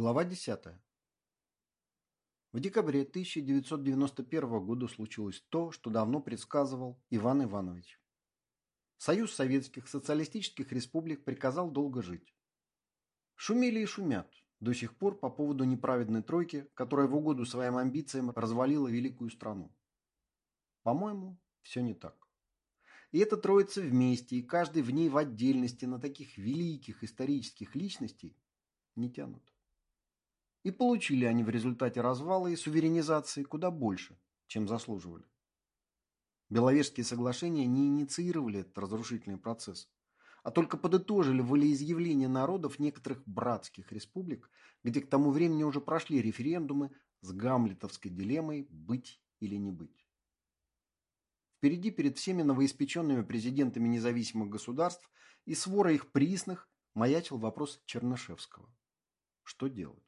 Глава 10. В декабре 1991 года случилось то, что давно предсказывал Иван Иванович. Союз Советских Социалистических Республик приказал долго жить. Шумели и шумят до сих пор по поводу неправедной тройки, которая в угоду своим амбициям развалила великую страну. По-моему, все не так. И эта троица вместе, и каждый в ней в отдельности на таких великих исторических личностей не тянут. И получили они в результате развала и суверенизации куда больше, чем заслуживали. Беловежские соглашения не инициировали этот разрушительный процесс, а только подытожили волеизъявление народов некоторых братских республик, где к тому времени уже прошли референдумы с гамлетовской дилеммой «быть или не быть». Впереди перед всеми новоиспеченными президентами независимых государств и свора их присных маячил вопрос Чернышевского. Что делать?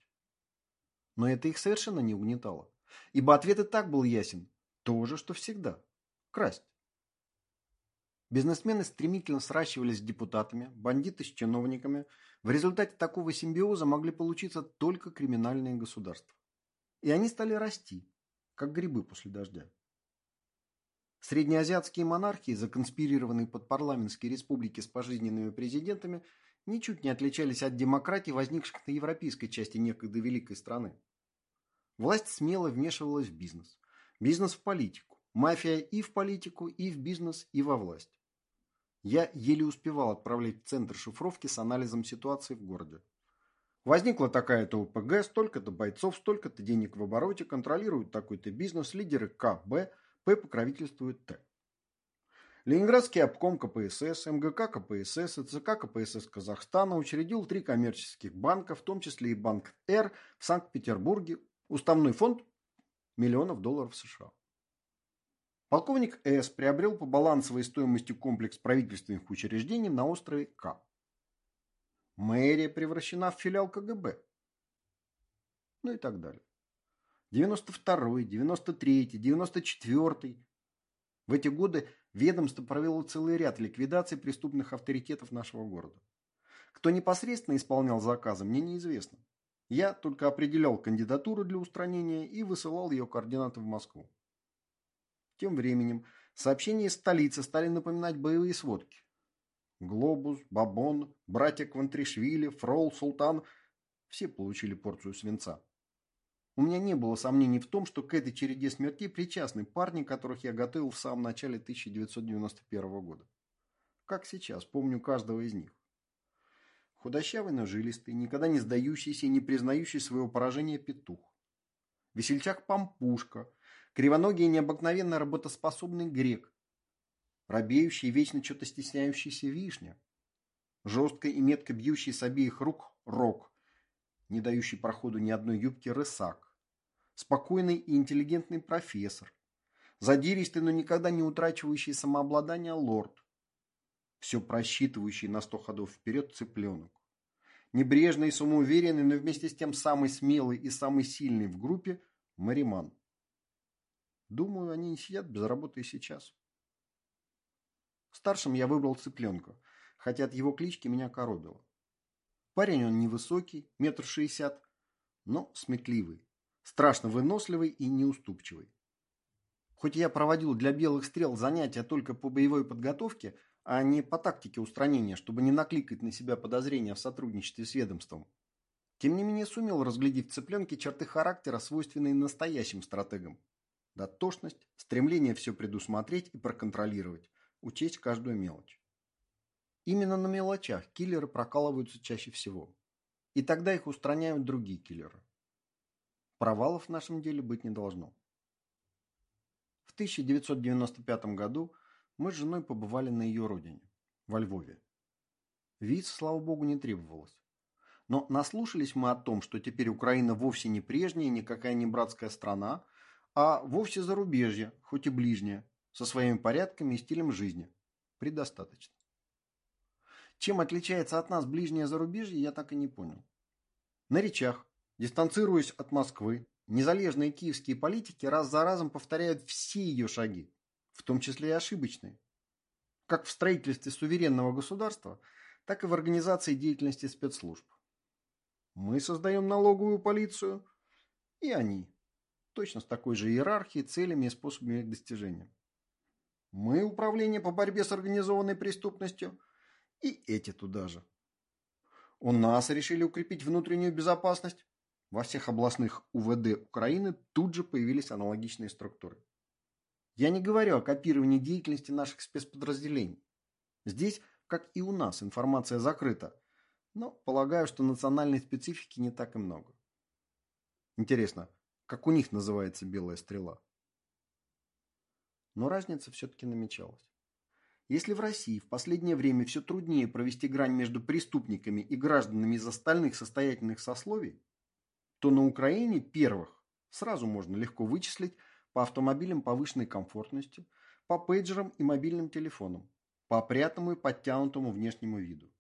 Но это их совершенно не угнетало. Ибо ответ и так был ясен. То же, что всегда. Красть. Бизнесмены стремительно сращивались с депутатами, бандиты с чиновниками. В результате такого симбиоза могли получиться только криминальные государства. И они стали расти, как грибы после дождя. Среднеазиатские монархии, законспирированные под парламентские республики с пожизненными президентами, ничуть не отличались от демократий, возникших на европейской части некогда великой страны. Власть смело вмешивалась в бизнес. Бизнес в политику. Мафия и в политику, и в бизнес, и во власть. Я еле успевал отправлять в центр шифровки с анализом ситуации в городе. Возникла такая-то ОПГ, столько-то бойцов, столько-то денег в обороте, контролируют такой-то бизнес, лидеры К, Б, П покровительствуют Т. Ленинградский обком КПСС, МГК КПСС ЦК КПСС Казахстана учредил три коммерческих банка, в том числе и Банк Р в Санкт-Петербурге, Уставной фонд миллионов долларов США. Полковник С. приобрел по балансовой стоимости комплекс правительственных учреждений на острове К. Мэрия превращена в филиал КГБ. Ну и так далее. 92-й, 93-й, 94-й. В эти годы ведомство провело целый ряд ликвидаций преступных авторитетов нашего города. Кто непосредственно исполнял заказы, мне неизвестно. Я только определял кандидатуру для устранения и высылал ее координаты в Москву. Тем временем сообщения из столицы стали напоминать боевые сводки. Глобус, Бабон, братья Квантришвили, Фрол, Султан – все получили порцию свинца. У меня не было сомнений в том, что к этой череде смертей причастны парни, которых я готовил в самом начале 1991 года. Как сейчас, помню каждого из них. Худощавый, но жилистый, никогда не сдающийся и не признающий своего поражения петух. Весельчак Пампушка, кривоногий и необыкновенно работоспособный грек. Робеющий вечно что-то стесняющийся вишня. Жестко и метко бьющий с обеих рук рок, не дающий проходу ни одной юбки рысак. Спокойный и интеллигентный профессор. Задиристый, но никогда не утрачивающий самообладание лорд все просчитывающий на сто ходов вперед цыпленок. Небрежный и самоуверенный, но вместе с тем самый смелый и самый сильный в группе – Мариман. Думаю, они не сидят без работы и сейчас. Старшим я выбрал цыпленка, хотя от его клички меня коробило. Парень он невысокий, метр шестьдесят, но сметливый, страшно выносливый и неуступчивый. Хоть я проводил для белых стрел занятия только по боевой подготовке – а не по тактике устранения, чтобы не накликать на себя подозрения в сотрудничестве с ведомством. Тем не менее сумел разглядеть в цыпленке черты характера, свойственные настоящим стратегам. Дотошность, стремление все предусмотреть и проконтролировать, учесть каждую мелочь. Именно на мелочах киллеры прокалываются чаще всего. И тогда их устраняют другие киллеры. Провалов в нашем деле быть не должно. В 1995 году мы с женой побывали на ее родине, во Львове. Виз, слава богу, не требовалось. Но наслушались мы о том, что теперь Украина вовсе не прежняя, никакая не братская страна, а вовсе зарубежье, хоть и ближнее, со своими порядками и стилем жизни. Предостаточно. Чем отличается от нас ближнее зарубежье, я так и не понял. На речах, дистанцируясь от Москвы, незалежные киевские политики раз за разом повторяют все ее шаги, в том числе и ошибочные, как в строительстве суверенного государства, так и в организации деятельности спецслужб. Мы создаем налоговую полицию, и они. Точно с такой же иерархией, целями и способами их достижения. Мы управление по борьбе с организованной преступностью, и эти туда же. У нас решили укрепить внутреннюю безопасность. Во всех областных УВД Украины тут же появились аналогичные структуры. Я не говорю о копировании деятельности наших спецподразделений. Здесь, как и у нас, информация закрыта, но полагаю, что национальной специфики не так и много. Интересно, как у них называется белая стрела? Но разница все-таки намечалась. Если в России в последнее время все труднее провести грань между преступниками и гражданами из остальных состоятельных сословий, то на Украине первых сразу можно легко вычислить по автомобилям повышенной комфортности, по пейджерам и мобильным телефонам, по опрятному и подтянутому внешнему виду.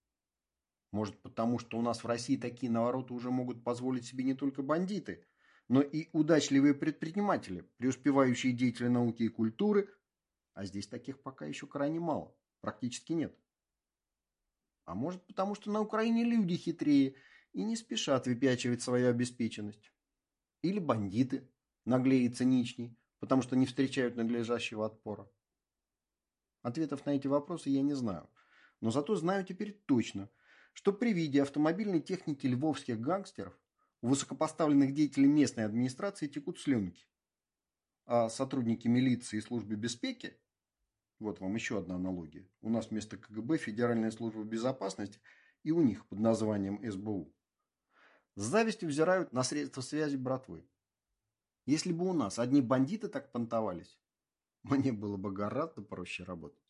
Может потому, что у нас в России такие навороты уже могут позволить себе не только бандиты, но и удачливые предприниматели, преуспевающие деятели науки и культуры, а здесь таких пока еще крайне мало, практически нет. А может потому, что на Украине люди хитрее и не спешат выпячивать свою обеспеченность. Или бандиты, наглее и циничней, потому что не встречают надлежащего отпора. Ответов на эти вопросы я не знаю, но зато знаю теперь точно, что при виде автомобильной техники львовских гангстеров у высокопоставленных деятелей местной администрации текут слюнки. А сотрудники милиции и службы безпеки, вот вам еще одна аналогия, у нас вместо КГБ Федеральная служба безопасности и у них под названием СБУ, с завистью взирают на средства связи братвы. Если бы у нас одни бандиты так понтовались, мне было бы гораздо проще работать.